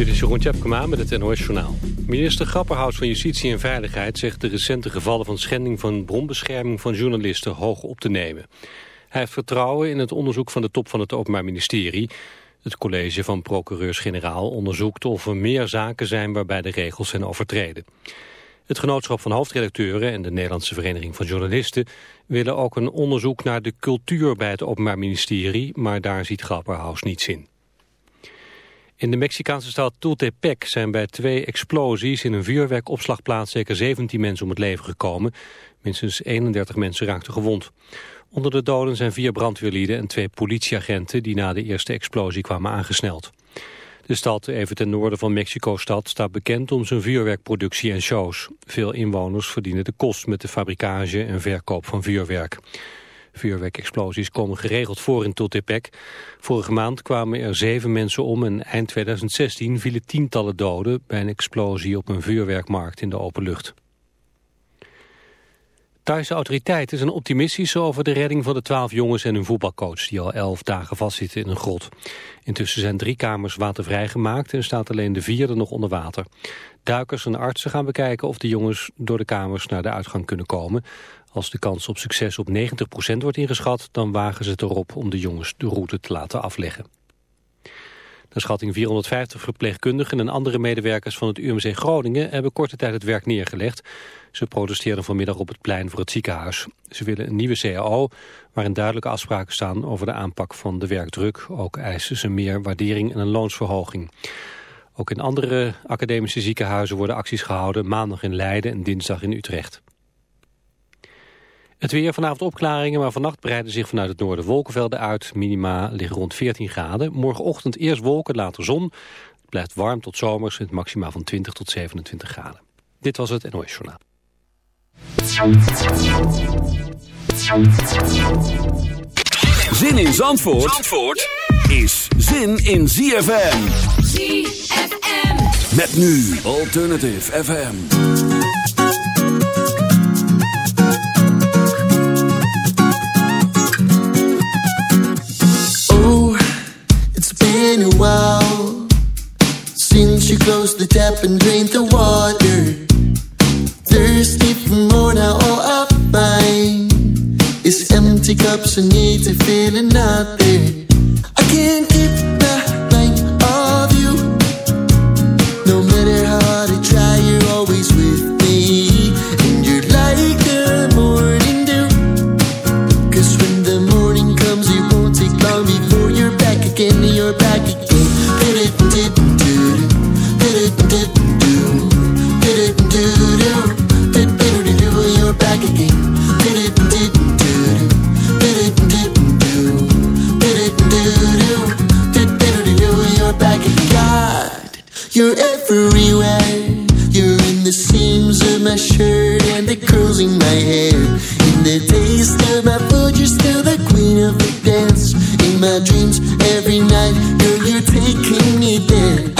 Dit is Jeroen Tjepkema met het NOS Journaal. Minister Grapperhaus van Justitie en Veiligheid zegt de recente gevallen van schending van bronbescherming van journalisten hoog op te nemen. Hij heeft vertrouwen in het onderzoek van de top van het Openbaar Ministerie. Het college van procureurs-generaal onderzoekt of er meer zaken zijn waarbij de regels zijn overtreden. Het genootschap van hoofdredacteuren en de Nederlandse Vereniging van Journalisten willen ook een onderzoek naar de cultuur bij het Openbaar Ministerie, maar daar ziet Grapperhaus niets in. In de Mexicaanse stad Tultepec zijn bij twee explosies in een vuurwerkopslagplaats zeker 17 mensen om het leven gekomen. Minstens 31 mensen raakten gewond. Onder de doden zijn vier brandweerlieden en twee politieagenten die na de eerste explosie kwamen aangesneld. De stad, even ten noorden van Mexico-stad, staat bekend om zijn vuurwerkproductie en shows. Veel inwoners verdienen de kost met de fabrikage en verkoop van vuurwerk. Vuurwerkexplosies komen geregeld voor in Tultepec. Vorige maand kwamen er zeven mensen om en eind 2016 vielen tientallen doden bij een explosie op een vuurwerkmarkt in de open lucht. Thaise autoriteiten zijn optimistisch over de redding van de twaalf jongens en hun voetbalcoach die al elf dagen vastzitten in een grot. Intussen zijn drie kamers watervrij gemaakt en staat alleen de vierde nog onder water. Duikers en artsen gaan bekijken of de jongens door de kamers naar de uitgang kunnen komen. Als de kans op succes op 90% wordt ingeschat, dan wagen ze het erop om de jongens de route te laten afleggen. Naar schatting 450 verpleegkundigen en andere medewerkers van het UMC Groningen hebben korte tijd het werk neergelegd. Ze protesteerden vanmiddag op het plein voor het ziekenhuis. Ze willen een nieuwe CAO waarin duidelijke afspraken staan over de aanpak van de werkdruk. Ook eisen ze meer waardering en een loonsverhoging. Ook in andere academische ziekenhuizen worden acties gehouden, maandag in Leiden en dinsdag in Utrecht. Het weer vanavond opklaringen, maar vannacht breiden zich vanuit het noorden wolkenvelden uit. Minima liggen rond 14 graden. Morgenochtend eerst wolken, later zon. Het blijft warm tot zomers met maxima van 20 tot 27 graden. Dit was het NOS Journaal. Zin in Zandvoort, Zandvoort is zin in ZFM. ZFM. Met nu Alternative FM. Been a while since you closed the tap and drained the water. Thirsty for more now, oh, all I find is empty cups and need to fill another. I can't keep taste my food, you're still the queen of the dance. In my dreams, every night, girl, you're taking me there.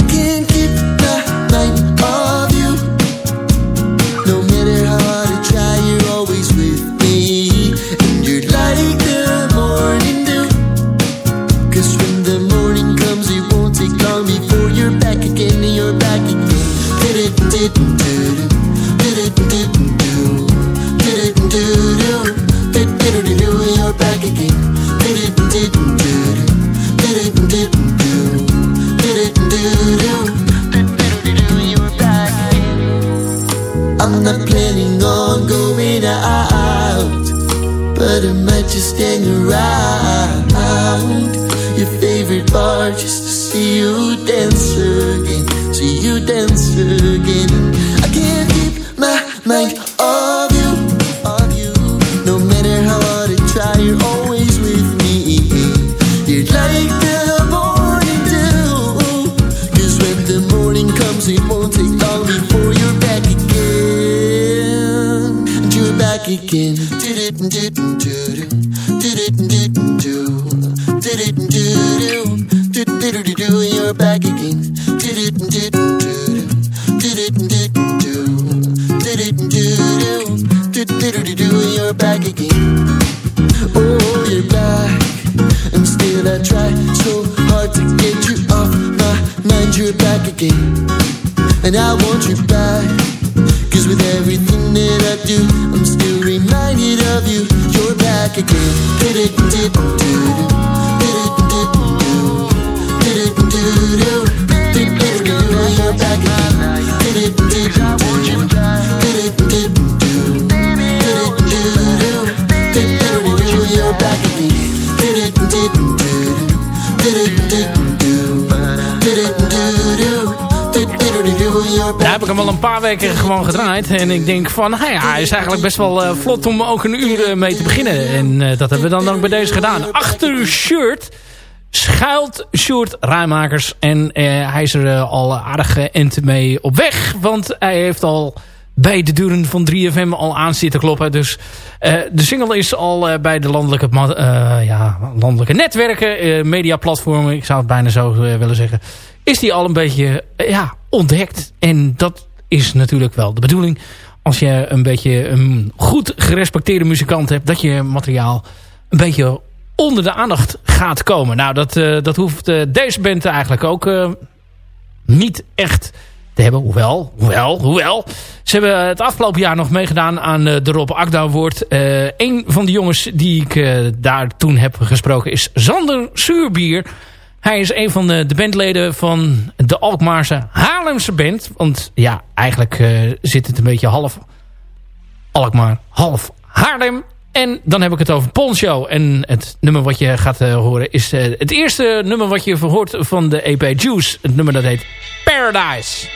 Gedraaid. En ik denk van, nou ja, hij is eigenlijk best wel uh, vlot om ook een uur uh, mee te beginnen. En uh, dat hebben we dan ook bij deze gedaan. Achter shirt schuilt Sjoerd Rijmakers. En hij is er al aardig end mee op weg. Want hij heeft al bij de deuren van 3FM al aan zitten kloppen. Dus de single is al bij de landelijke, ja, landelijke netwerken, mediaplatformen, ik zou het bijna zo willen zeggen is die al een beetje ja, ontdekt. En dat is natuurlijk wel de bedoeling. Als je een beetje een goed gerespecteerde muzikant hebt... dat je materiaal een beetje onder de aandacht gaat komen. Nou, dat, uh, dat hoeft uh, deze band eigenlijk ook uh, niet echt te hebben. Hoewel, hoewel, hoewel. Ze hebben het afgelopen jaar nog meegedaan aan de Rob Akda Award. een van de jongens die ik daar toen heb gesproken is Zander Suurbier... Hij is een van de, de bandleden van de Alkmaarse Haarlemse band. Want ja, eigenlijk uh, zit het een beetje half Alkmaar, half Haarlem. En dan heb ik het over Poncho. En het nummer wat je gaat uh, horen is uh, het eerste nummer wat je verhoort van de EP Juice. Het nummer dat heet Paradise.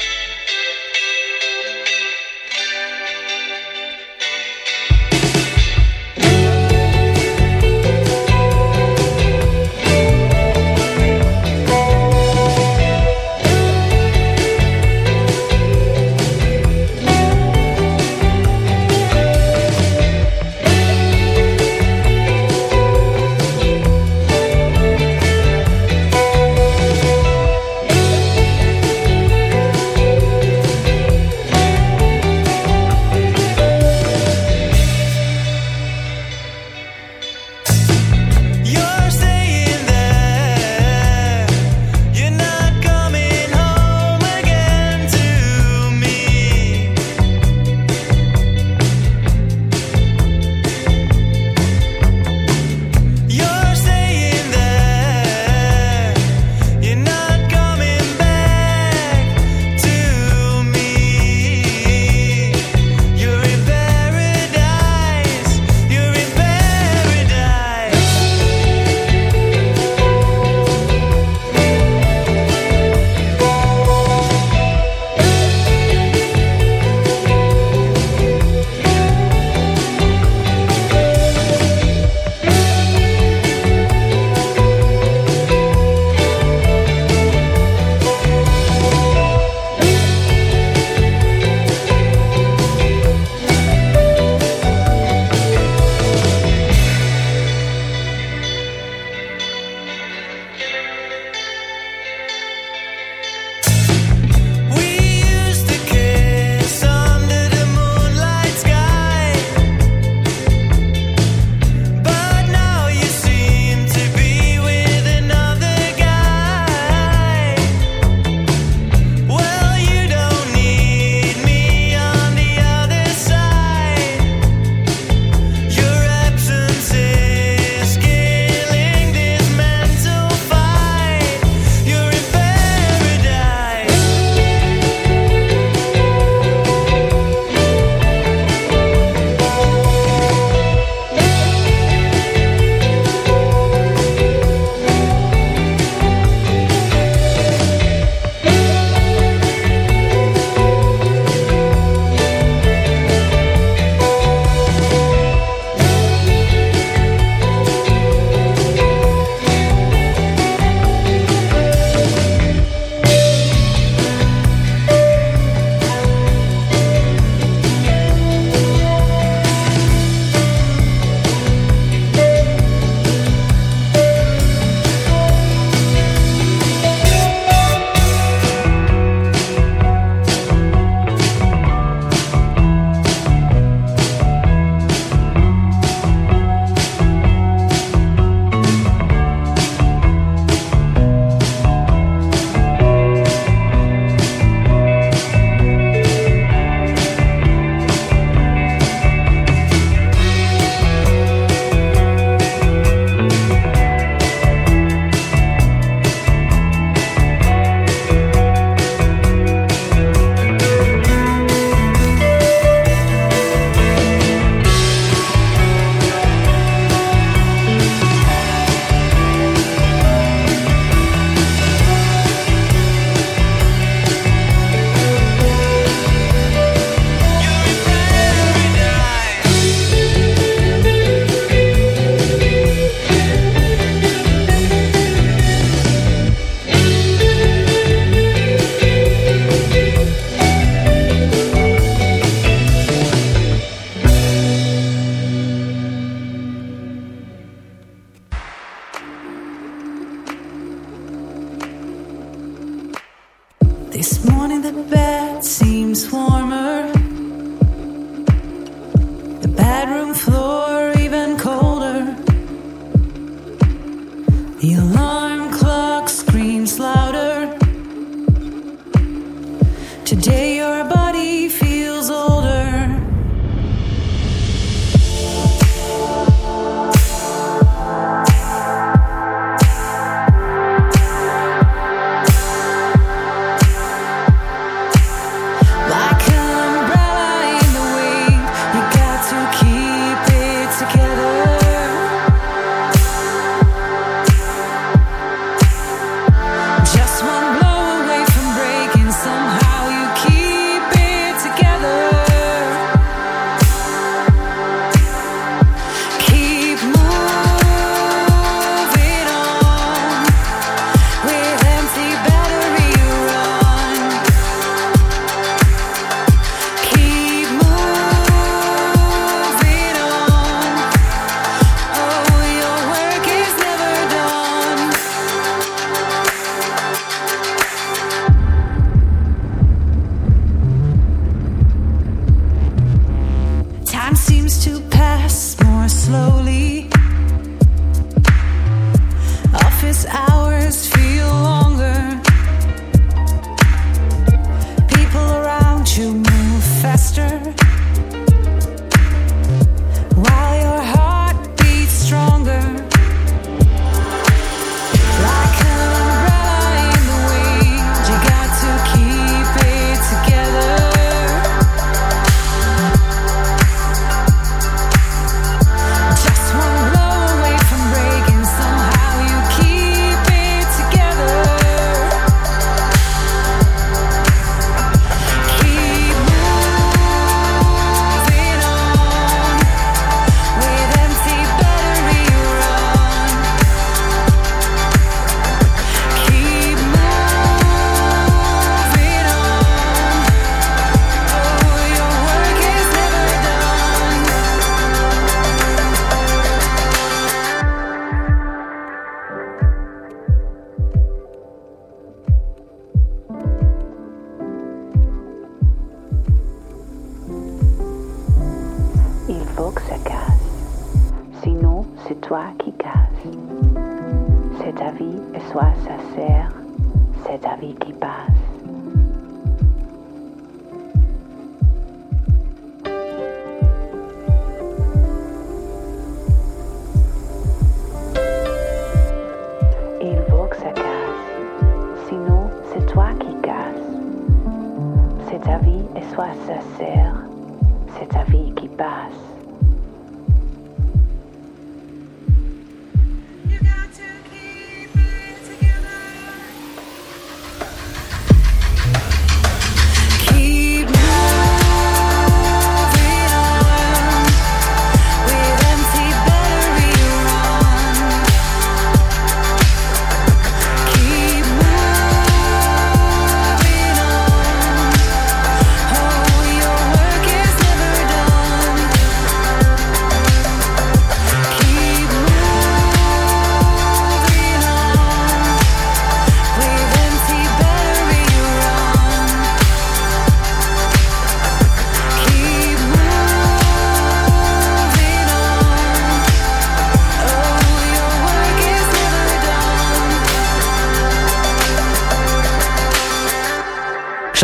Today you're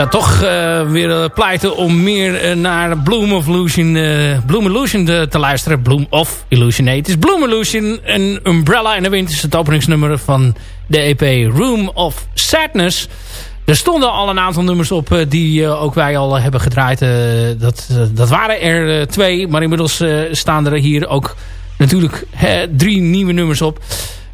zou toch uh, weer pleiten om meer uh, naar Bloom of Illusion, uh, Bloom Illusion te, te, luisteren. Bloom of Illusion, nee. Het is Bloom Illusion, een Umbrella in de Wind is het openingsnummer van de EP Room of Sadness. Er stonden al een aantal nummers op die ook wij al hebben gedraaid. dat, dat waren er twee, maar inmiddels staan er hier ook natuurlijk drie nieuwe nummers op.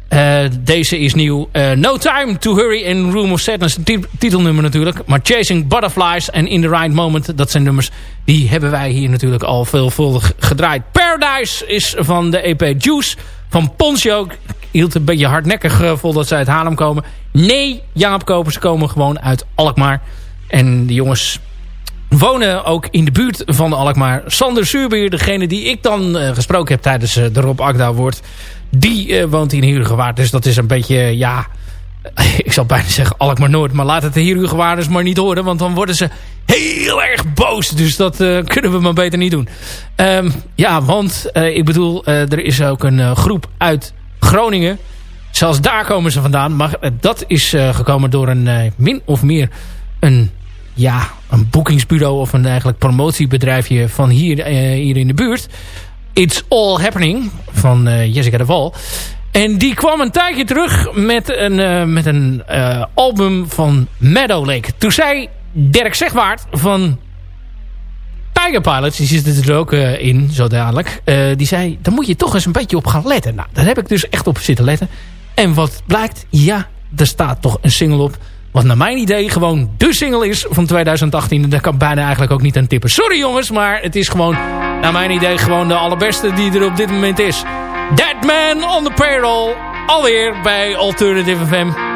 Uh, deze is nieuw. Uh, no Time to Hurry in Room of Sadness. Titelnummer natuurlijk. Maar Chasing Butterflies en In the Right Moment. Dat zijn nummers die hebben wij hier natuurlijk al veelvuldig gedraaid. Paradise is van de EP Juice. Van Poncio. Ik hield een beetje hardnekkig uh, vol dat ze uit Haarlem komen. Nee, Jaap Kopers komen gewoon uit Alkmaar. En de jongens wonen ook in de buurt van Alkmaar. Sander Suurbeer, degene die ik dan gesproken heb tijdens de Rob Agda woord die uh, woont in Heergewaard. Dus dat is een beetje, ja... ik zal bijna zeggen Alkmaar Noord. Maar laat het de hierhuurgewaarders maar niet horen. Want dan worden ze heel erg boos. Dus dat kunnen we maar beter niet doen. Um, ja, want ik bedoel, er is ook een groep uit Groningen. Zelfs daar komen ze vandaan. Maar dat is gekomen door een min of meer een ja, een boekingsbureau of een eigenlijk promotiebedrijfje van hier, hier in de buurt. It's All Happening van uh, Jessica de Val. En die kwam een tijdje terug met een, uh, met een uh, album van Meadow Lake. Toen zei Dirk Zegwaard van Tiger Pilots, die zit er ook in, zo dadelijk. die zei, daar moet je toch eens een beetje op gaan letten. Nou, daar heb ik dus echt op zitten letten. En wat blijkt, ja, er staat toch een single op wat naar mijn idee gewoon de single is van 2018. En daar kan bijna eigenlijk ook niet aan tippen. Sorry jongens, maar het is gewoon naar mijn idee gewoon de allerbeste die er op dit moment is. Dead Man on the Payroll. Alweer bij Alternative FM.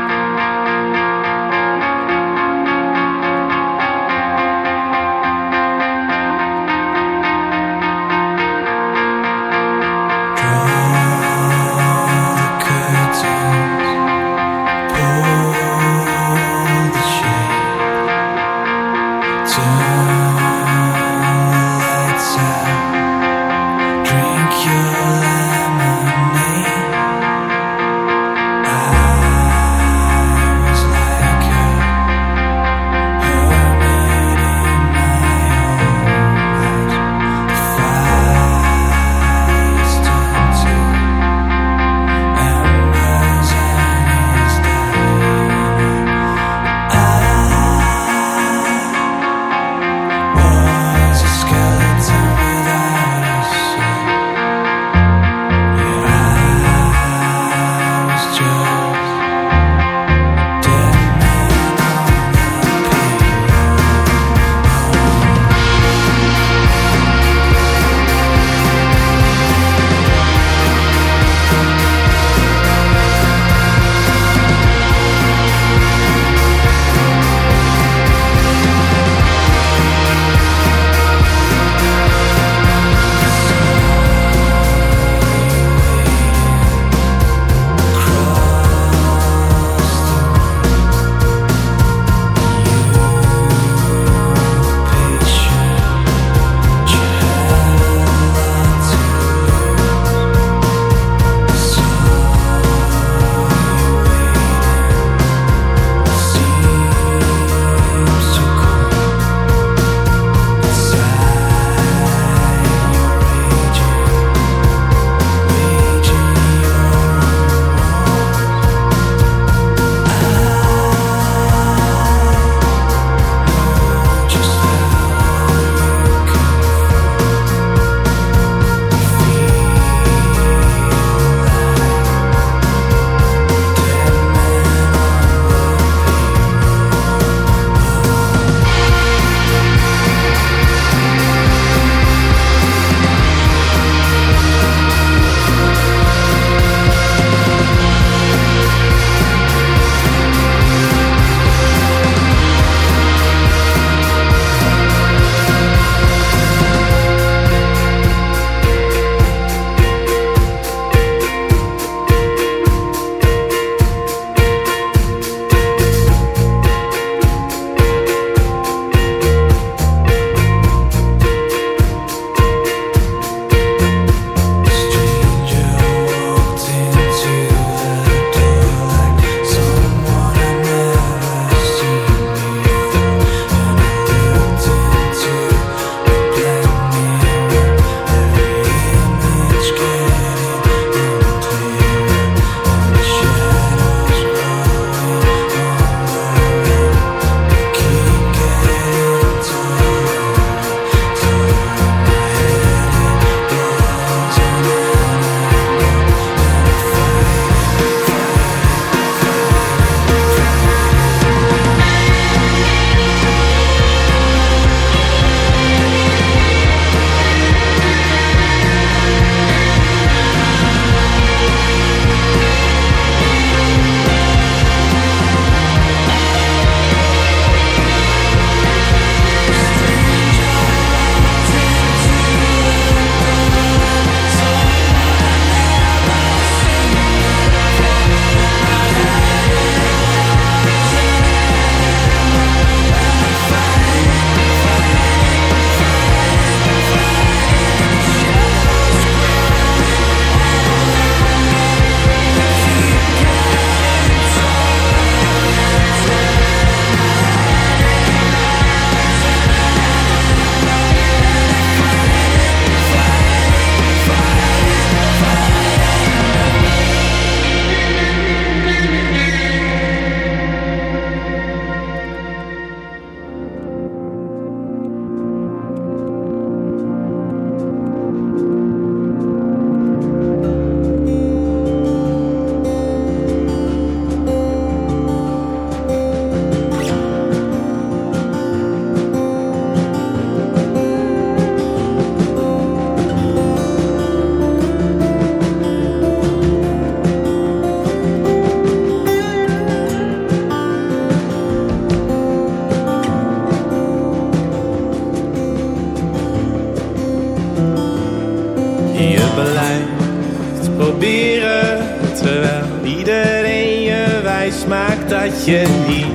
Je niet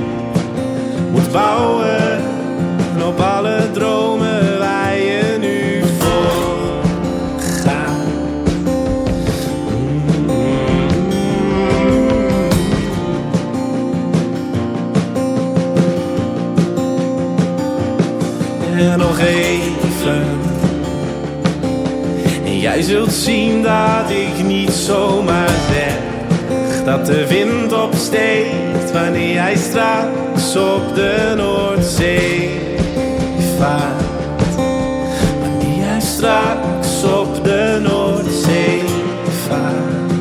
moet bouwen. Op alle dromen waar je nu voor gaat. En nog even. Jij zult zien dat ik niet zomaar zeg Dat de wind opsteekt wanneer jij straks op de Noordzee vaart. Wanneer jij straks op de Noordzee vaart.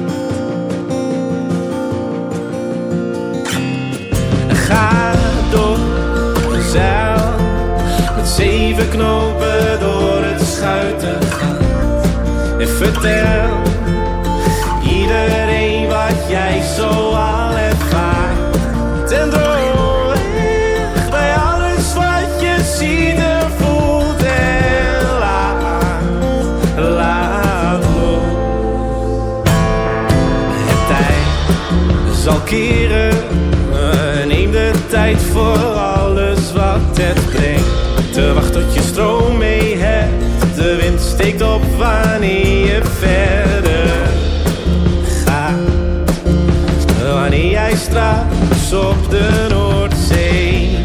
Ga door de zeil Met zeven knopen door het schuiten en vertel iedereen jij zo al ervaart. Ten droog bij alles wat je ziet en voelt en laat, laat los. Het tijd zal keren, neem de tijd voor alles wat het brengt. Te wachten tot je stroom mee hebt de wind steekt op wanneer je verder Jij straks op de Noordzee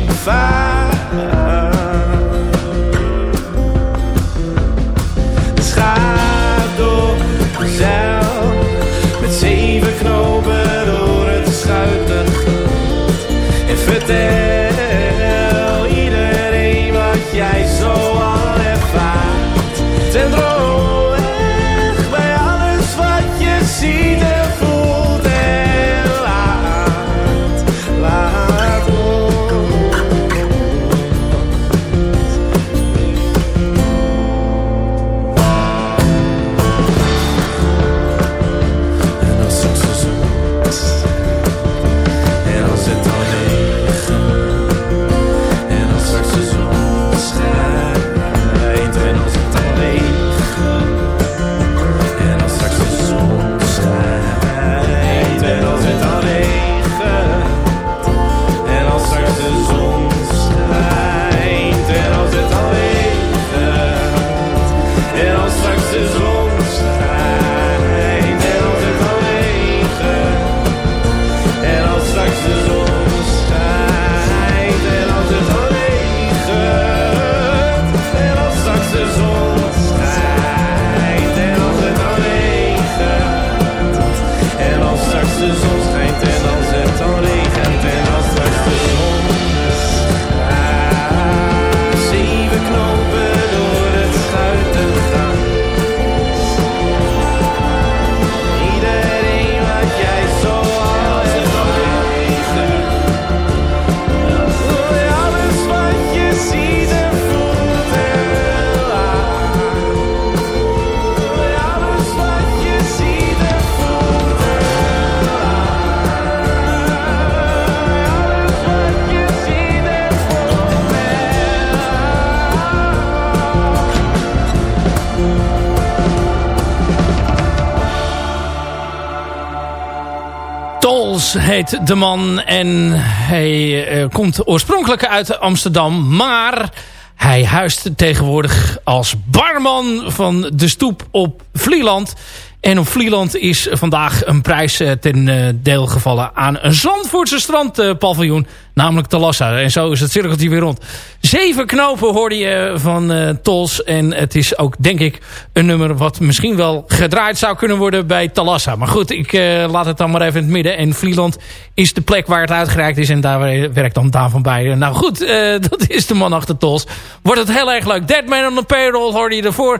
Heet de man en hij eh, komt oorspronkelijk uit Amsterdam, maar hij huist tegenwoordig als barman van de stoep op Vlieland. En op Vlieland is vandaag een prijs eh, ten eh, deel gevallen aan een Zandvoortse strandpaviljoen, namelijk Talassa. En zo is het cirkeltje weer rond. Zeven knopen hoorde je van eh, Tols en het is ook denk ik een nummer wat misschien wel gedraaid zou kunnen worden bij Talassa. Maar goed, ik eh, laat het dan maar even in het midden. En Vlieland is de plek waar het uitgereikt is en daar werkt dan Daan van bij. Nou goed, eh, dat is de man achter Tols. Wordt het heel erg leuk. Dead Man on the Payroll hoorde je ervoor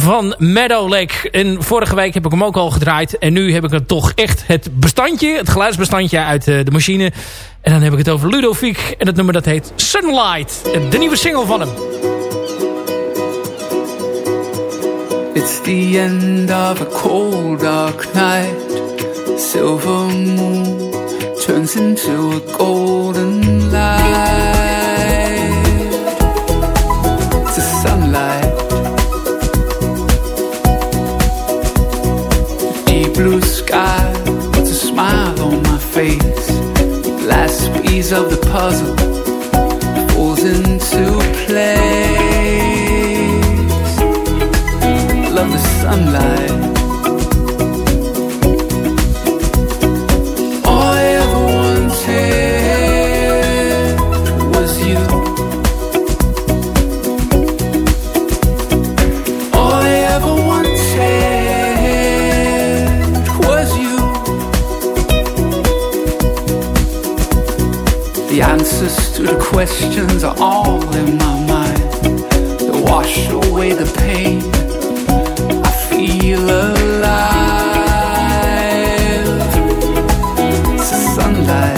van Meadow Lake. En vorige week heb ik hem ook al gedraaid. En nu heb ik het toch echt het bestandje, het geluidsbestandje uit eh, de machine. En dan heb ik het over Ludovic. En het nummer dat heet Sunlight. De nieuwe single van hem. It's the end of a cold dark night. Silver turns into a golden light. blue sky, puts a smile on my face? Last piece of the puzzle falls into place. Love the sunlight questions are all in my mind. They wash away the pain. I feel alive. It's sunlight.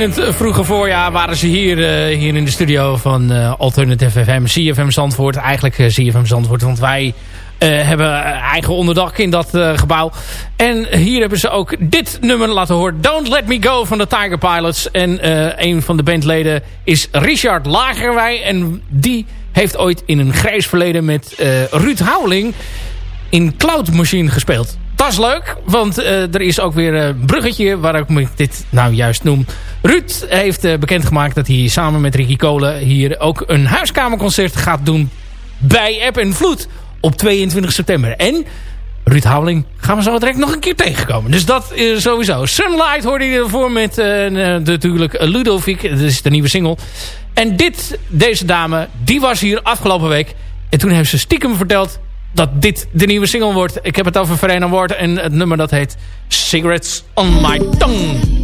In het vroege voorjaar waren ze hier, uh, hier in de studio van uh, Alternative FM, CFM Zandvoort. Eigenlijk uh, CFM Zandvoort, want wij hebben eigen onderdak in dat gebouw. En hier hebben ze ook dit nummer laten horen. Don't Let Me Go van de Tiger Pilots. En een van de bandleden is Richard Lagerwij. En die heeft ooit in een grijs verleden met Ruud Houweling in Cloud Machine gespeeld. Leuk, want uh, er is ook weer een bruggetje waarom ik dit nou juist noem. Ruud heeft uh, bekendgemaakt dat hij samen met Ricky Kolen hier ook een huiskamerconcert gaat doen bij App en Vloed op 22 september. En Ruud Houweling gaan we zo direct nog een keer tegenkomen. Dus dat is sowieso. Sunlight hoorde je ervoor met uh, natuurlijk Ludovic. Dat is de nieuwe single. En dit, deze dame, die was hier afgelopen week. En toen heeft ze stiekem verteld dat dit de nieuwe single wordt. Ik heb het over Verena Ward en het nummer dat heet Cigarettes on My Tongue.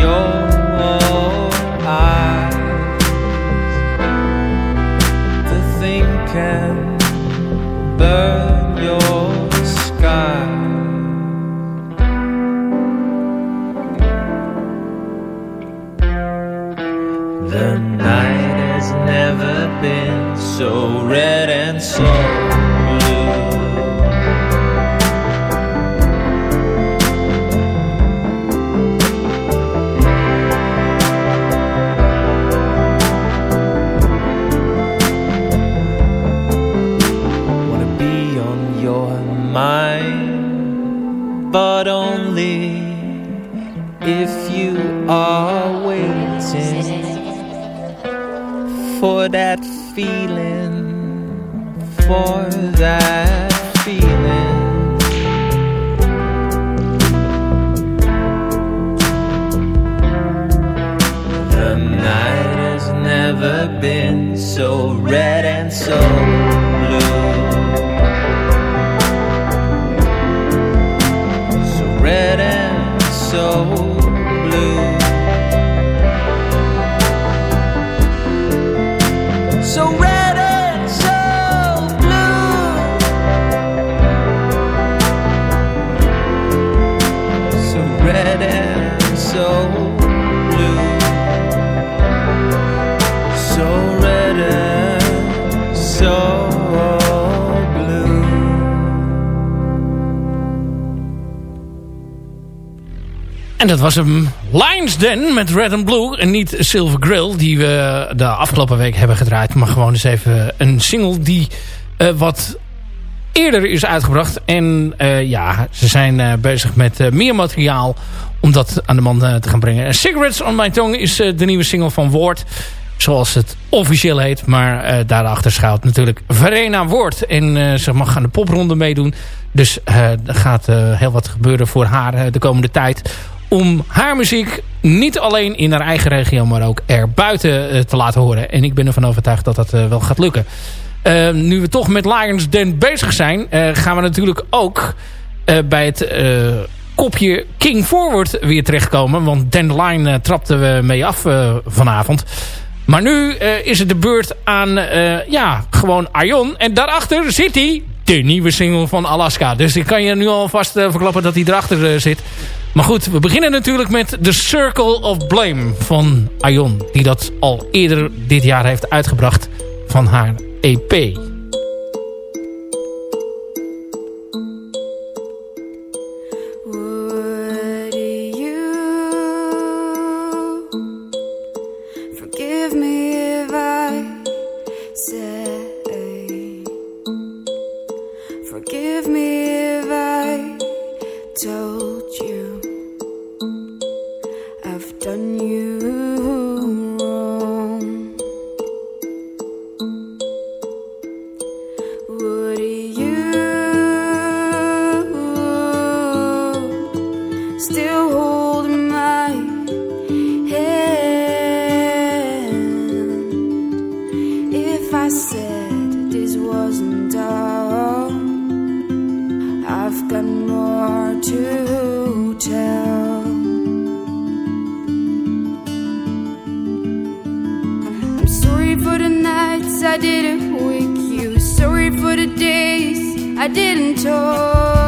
Your eyes. The thing can burn your sky. The night has never been so red and so that feeling, for that feeling. The night has never been so red and so blue. So red and so En dat was hem Lions Den met Red and Blue. En niet Silver Grill die we de afgelopen week hebben gedraaid. Maar gewoon eens even een single die eh, wat eerder is uitgebracht. En eh, ja, ze zijn eh, bezig met meer materiaal om dat aan de man te gaan brengen. En Cigarettes on My Tongue is de nieuwe single van Woord. Zoals het officieel heet. Maar daarachter schuilt natuurlijk Verena Woord. En ze mag aan de popronde meedoen. Dus er gaat heel wat gebeuren voor haar de komende tijd. Om haar muziek niet alleen in haar eigen regio, maar ook erbuiten eh, te laten horen. En ik ben ervan overtuigd dat dat eh, wel gaat lukken. Eh, nu we toch met Lions Den bezig zijn, gaan we natuurlijk ook bij het kopje King Forward weer terechtkomen. Want Dandelion uh, trapten we mee af vanavond. Maar nu is het de beurt aan, ja, gewoon Arjon. En daarachter zit hij, de nieuwe single van Alaska. Dus ik kan je nu alvast verklappen dat hij erachter zit. Maar goed, we beginnen natuurlijk met The Circle of Blame van Arjon. Die dat al eerder dit jaar heeft uitgebracht van haar EP. I didn't wake you. Sorry for the days I didn't talk.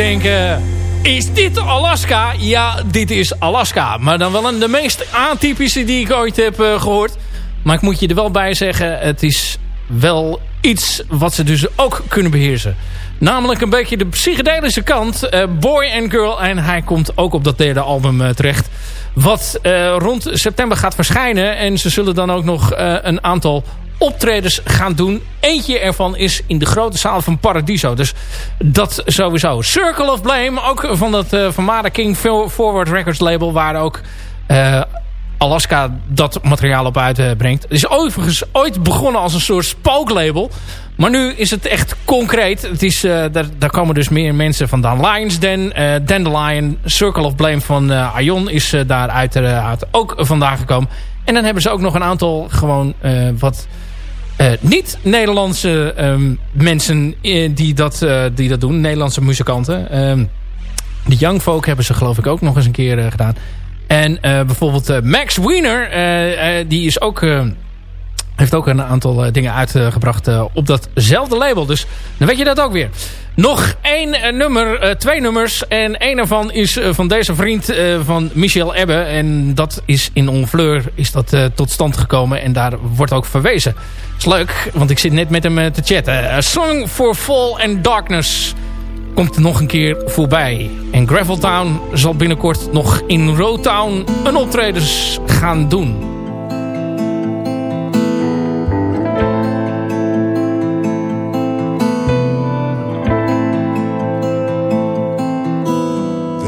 Denken... Is dit Alaska? Ja, dit is Alaska. Maar dan wel een de meest atypische die ik ooit heb uh, gehoord. Maar ik moet je er wel bij zeggen... Het is wel iets wat ze dus ook kunnen beheersen. Namelijk een beetje de psychedelische kant. Uh, Boy and Girl. En hij komt ook op dat derde album uh, terecht. Wat rond september gaat verschijnen. En ze zullen dan ook nog een aantal optredens gaan doen. Eentje ervan is in de grote zaal van Paradiso. Dus dat sowieso. Circle of Blame, ook van dat uh, van Mara King Forward Records label... waar ook uh, Alaska dat materiaal op uitbrengt. Het is overigens ooit begonnen als een soort spooklabel. Maar nu is het echt concreet. Het is, daar, daar komen dus meer mensen vandaan. Lions Den, uh, Dandelion, Circle of Blame van uh, Aion is daar uiteraard ook vandaan gekomen. En dan hebben ze ook nog een aantal gewoon wat uh, niet-Nederlandse um, mensen uh, die, dat, uh, die dat doen. Nederlandse muzikanten. Um, de Young Folk hebben ze geloof ik ook nog eens een keer gedaan. En bijvoorbeeld Max Wiener. die is ook, heeft ook een aantal dingen uitgebracht op datzelfde label. Dus dan weet je dat ook weer. Nog één nummer, twee nummers. En één ervan is van deze vriend van Michel Ebbe. En dat is in Onfleur is dat tot stand gekomen. En daar wordt ook verwezen is leuk, want ik zit net met hem te chatten. Song for Fall and Darkness komt er nog een keer voorbij. En Graveltown zal binnenkort nog in Roadtown een optredens gaan doen.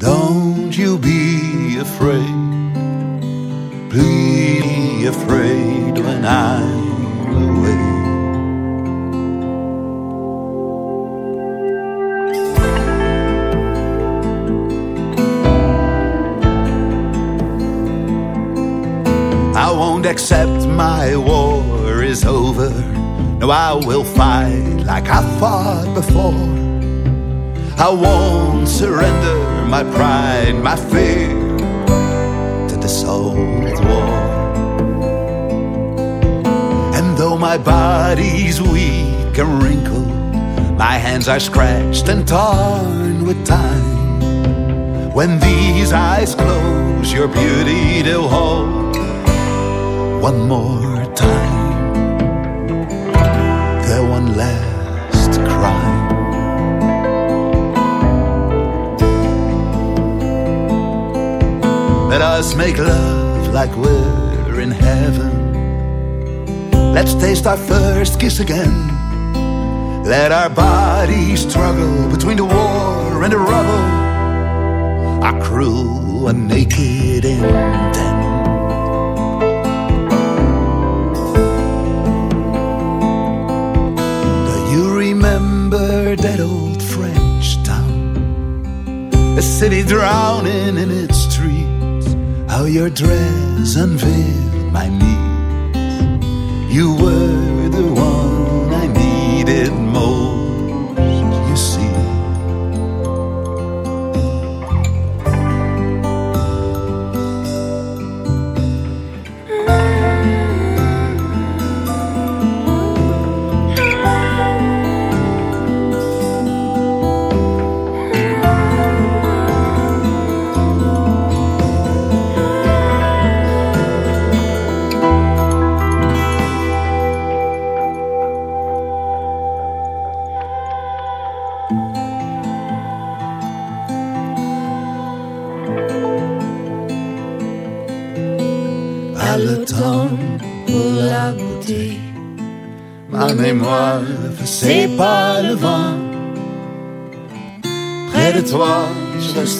Don't you be afraid. Please be afraid when I'm away. I won't accept my war is over. No, I will fight like I fought before. I won't surrender my pride, my fear to this old war. And though my body's weak and wrinkled, my hands are scratched and torn with time. When these eyes close, your beauty they'll hold one more time. Their one last Let us make love like we're in heaven. Let's taste our first kiss again. Let our bodies struggle between the war and the rubble. Our crew are naked in denim. Do you remember that old French town? A city drowning in. How your dress unveiled my knees. You were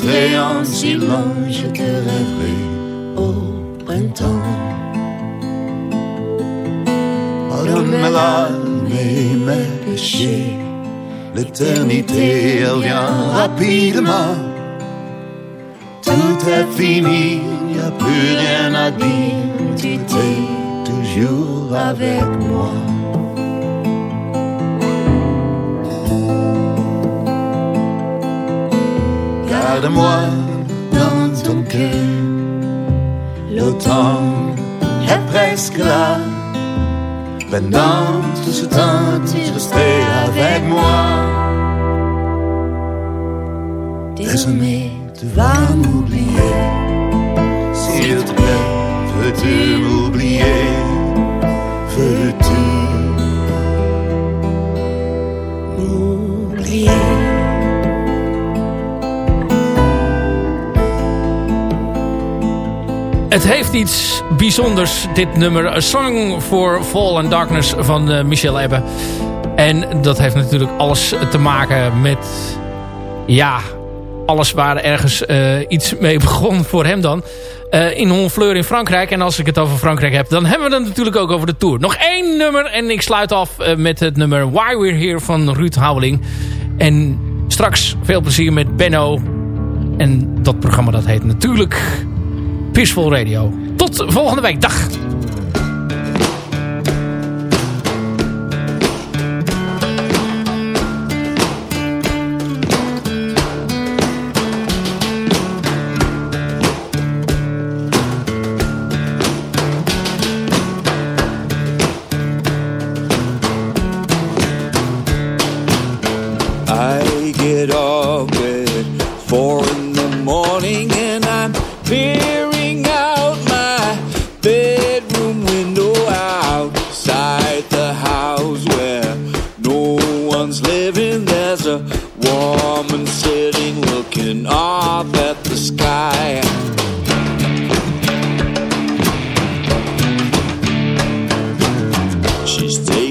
je resterai en silence, je te rêverai au printemps. Pardonne mes larmes mes péchés. L'éternité, elle vient rapidement. Tout est fini, y a plus rien à dire. Tu es toujours avec moi. Garde-moi dans ton cœur. L'automne est presque là. Pendant tout ce temps, tu restais avec moi. Désormais, tu vas m'oublier. S'il te plaît, veux-tu m'oublier? Het heeft iets bijzonders, dit nummer. A Song for Fall and Darkness van uh, Michel Ebbe. En dat heeft natuurlijk alles te maken met... Ja, alles waar ergens uh, iets mee begon voor hem dan. Uh, in Honfleur in Frankrijk. En als ik het over Frankrijk heb, dan hebben we het natuurlijk ook over de Tour. Nog één nummer en ik sluit af met het nummer Why We're Here van Ruud Houweling. En straks veel plezier met Benno. En dat programma dat heet natuurlijk... Peaceful Radio. Tot volgende week. Dag.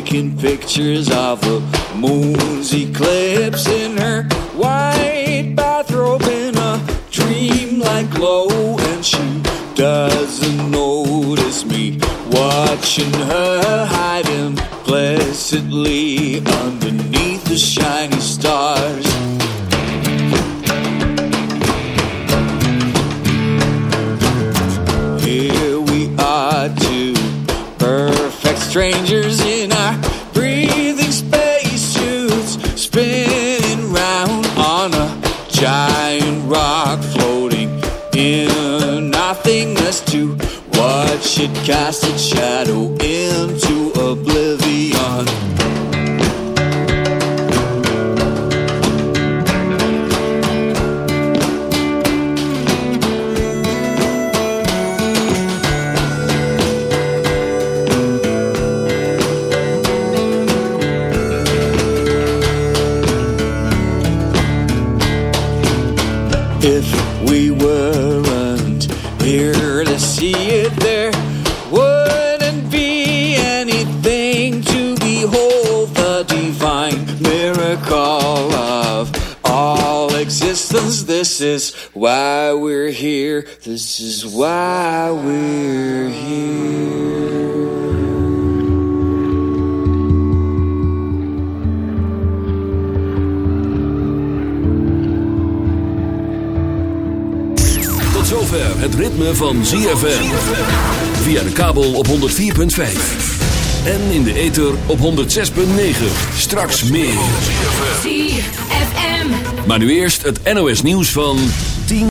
Taking pictures of the moon's eclipse in her white bathrobe in a dreamlike glow, and she doesn't notice me watching her hide implicitly underneath the shiny stars. Here we are, two perfect strangers in nothingness to watch it cast its shadow into oblivion. This is why we're here. This is why we're here. Tot zover het ritme van ZFM. Via de kabel op 104.5. En in de ether op 106.9. Straks meer. ZFM. Maar nu eerst het NOS nieuws van 10.